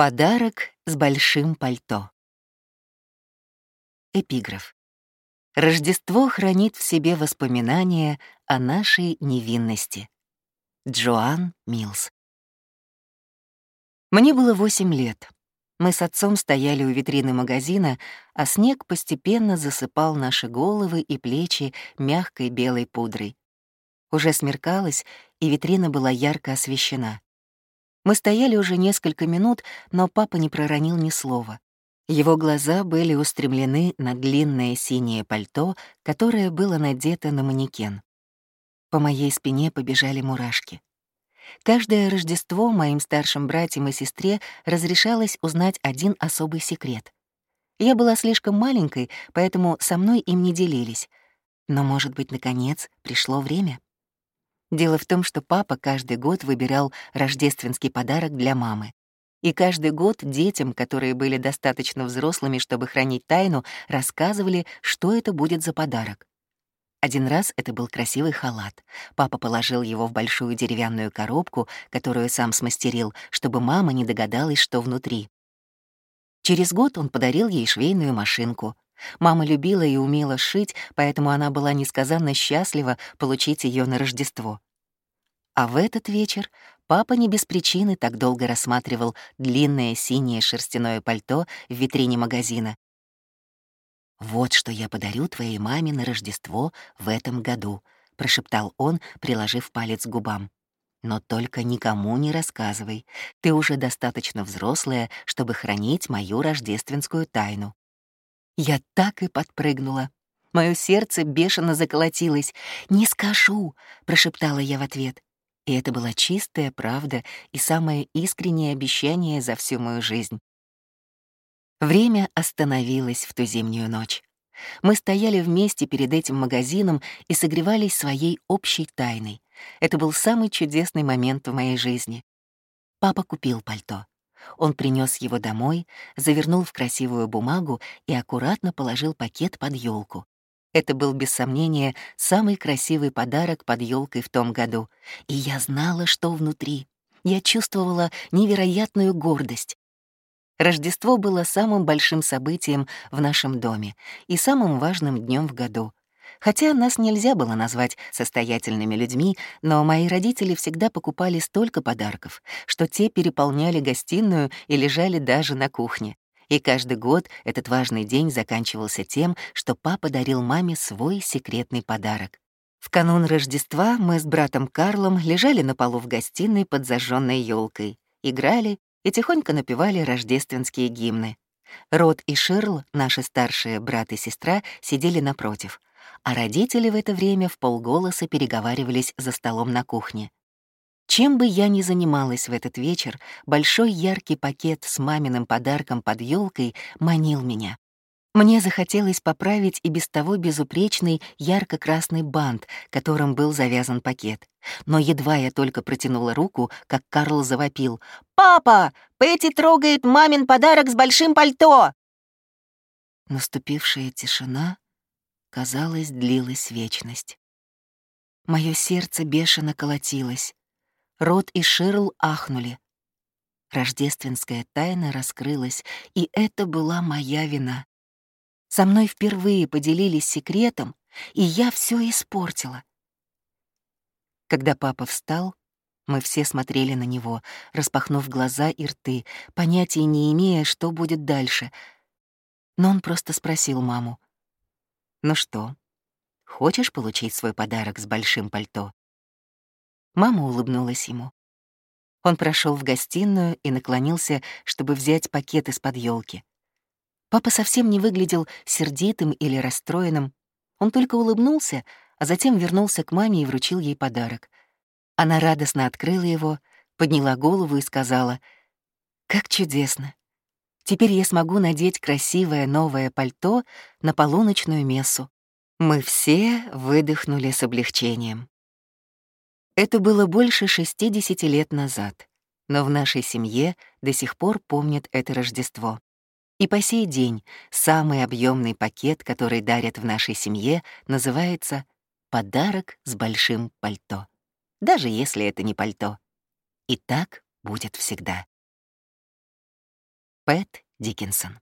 Подарок с большим пальто. Эпиграф. Рождество хранит в себе воспоминания о нашей невинности. Джоан Милс. Мне было восемь лет. Мы с отцом стояли у витрины магазина, а снег постепенно засыпал наши головы и плечи мягкой белой пудрой. Уже смеркалось, и витрина была ярко освещена. Мы стояли уже несколько минут, но папа не проронил ни слова. Его глаза были устремлены на длинное синее пальто, которое было надето на манекен. По моей спине побежали мурашки. Каждое Рождество моим старшим братьям и сестре разрешалось узнать один особый секрет. Я была слишком маленькой, поэтому со мной им не делились. Но, может быть, наконец пришло время? Дело в том, что папа каждый год выбирал рождественский подарок для мамы. И каждый год детям, которые были достаточно взрослыми, чтобы хранить тайну, рассказывали, что это будет за подарок. Один раз это был красивый халат. Папа положил его в большую деревянную коробку, которую сам смастерил, чтобы мама не догадалась, что внутри. Через год он подарил ей швейную машинку. Мама любила и умела шить, поэтому она была несказанно счастлива получить ее на Рождество. А в этот вечер папа не без причины так долго рассматривал длинное синее шерстяное пальто в витрине магазина. «Вот что я подарю твоей маме на Рождество в этом году», — прошептал он, приложив палец к губам. «Но только никому не рассказывай. Ты уже достаточно взрослая, чтобы хранить мою рождественскую тайну». Я так и подпрыгнула. Мое сердце бешено заколотилось. «Не скажу», — прошептала я в ответ. И это была чистая правда и самое искреннее обещание за всю мою жизнь. Время остановилось в ту зимнюю ночь. Мы стояли вместе перед этим магазином и согревались своей общей тайной. Это был самый чудесный момент в моей жизни. Папа купил пальто. Он принес его домой, завернул в красивую бумагу и аккуратно положил пакет под елку. Это был, без сомнения, самый красивый подарок под елкой в том году. И я знала, что внутри. Я чувствовала невероятную гордость. Рождество было самым большим событием в нашем доме и самым важным днем в году. Хотя нас нельзя было назвать состоятельными людьми, но мои родители всегда покупали столько подарков, что те переполняли гостиную и лежали даже на кухне. И каждый год этот важный день заканчивался тем, что папа дарил маме свой секретный подарок. В канун Рождества мы с братом Карлом лежали на полу в гостиной под зажженной елкой, играли и тихонько напевали рождественские гимны. Рот и Ширл, наши старшие брат и сестра, сидели напротив — а родители в это время в полголоса переговаривались за столом на кухне. Чем бы я ни занималась в этот вечер, большой яркий пакет с маминым подарком под елкой манил меня. Мне захотелось поправить и без того безупречный ярко-красный бант, которым был завязан пакет. Но едва я только протянула руку, как Карл завопил. «Папа, Петти трогает мамин подарок с большим пальто!» Наступившая тишина казалось, длилась вечность. Мое сердце бешено колотилось. Рот и Ширл ахнули. Рождественская тайна раскрылась, и это была моя вина. Со мной впервые поделились секретом, и я все испортила. Когда папа встал, мы все смотрели на него, распахнув глаза и рты, понятия не имея, что будет дальше. Но он просто спросил маму, «Ну что, хочешь получить свой подарок с большим пальто?» Мама улыбнулась ему. Он прошел в гостиную и наклонился, чтобы взять пакет из-под елки. Папа совсем не выглядел сердитым или расстроенным. Он только улыбнулся, а затем вернулся к маме и вручил ей подарок. Она радостно открыла его, подняла голову и сказала, «Как чудесно! Теперь я смогу надеть красивое новое пальто на полуночную мессу. Мы все выдохнули с облегчением. Это было больше 60 лет назад, но в нашей семье до сих пор помнят это Рождество. И по сей день самый объемный пакет, который дарят в нашей семье, называется «подарок с большим пальто», даже если это не пальто. И так будет всегда. Пэт Диккенсон